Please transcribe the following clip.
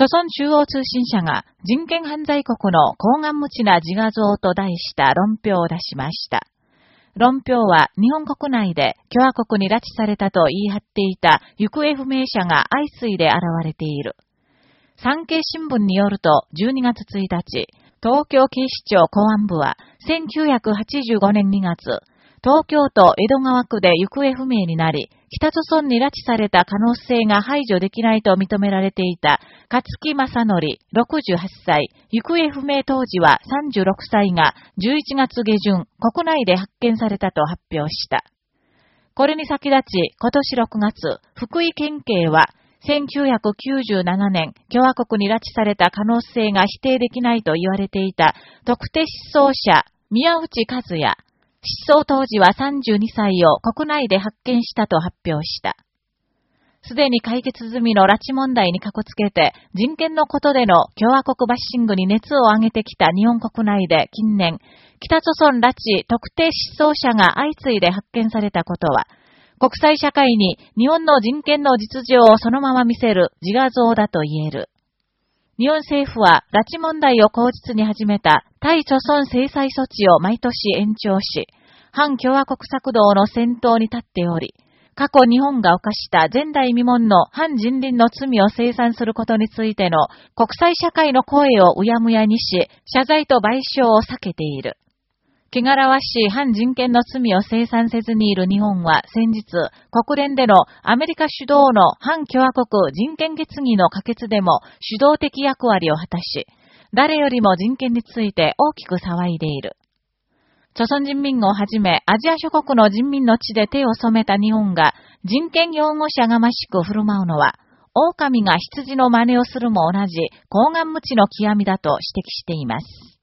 朝鮮中央通信社が人権犯罪国の高顔無知な自画像と題した論評を出しました。論評は日本国内で共和国に拉致されたと言い張っていた行方不明者が相次いで現れている。産経新聞によると12月1日、東京警視庁公安部は1985年2月、東京都江戸川区で行方不明になり、北朝鮮に拉致された可能性が排除できないと認められていた、勝木正則68歳、行方不明当時は36歳が11月下旬、国内で発見されたと発表した。これに先立ち、今年6月、福井県警は、1997年、共和国に拉致された可能性が否定できないと言われていた、特定失踪者、宮内和也、失踪当時は32歳を国内で発見したと発表した。すでに解決済みの拉致問題にかこつけて、人権のことでの共和国バッシングに熱を上げてきた日本国内で近年、北朝鮮拉致特定失踪者が相次いで発見されたことは、国際社会に日本の人権の実情をそのまま見せる自画像だと言える。日本政府は拉致問題を口実に始めた対貯村制裁措置を毎年延長し、反共和国策動の先頭に立っており、過去日本が犯した前代未聞の反人倫の罪を清算することについての国際社会の声をうやむやにし、謝罪と賠償を避けている。汚らわしい反人権の罪を清算せずにいる日本は先日、国連でのアメリカ主導の反共和国人権決議の可決でも主導的役割を果たし、誰よりも人権について大きく騒いでいる。朝鮮人民をはじめアジア諸国の人民の地で手を染めた日本が人権擁護者がましく振る舞うのは、狼が羊の真似をするも同じ高顔無知の極みだと指摘しています。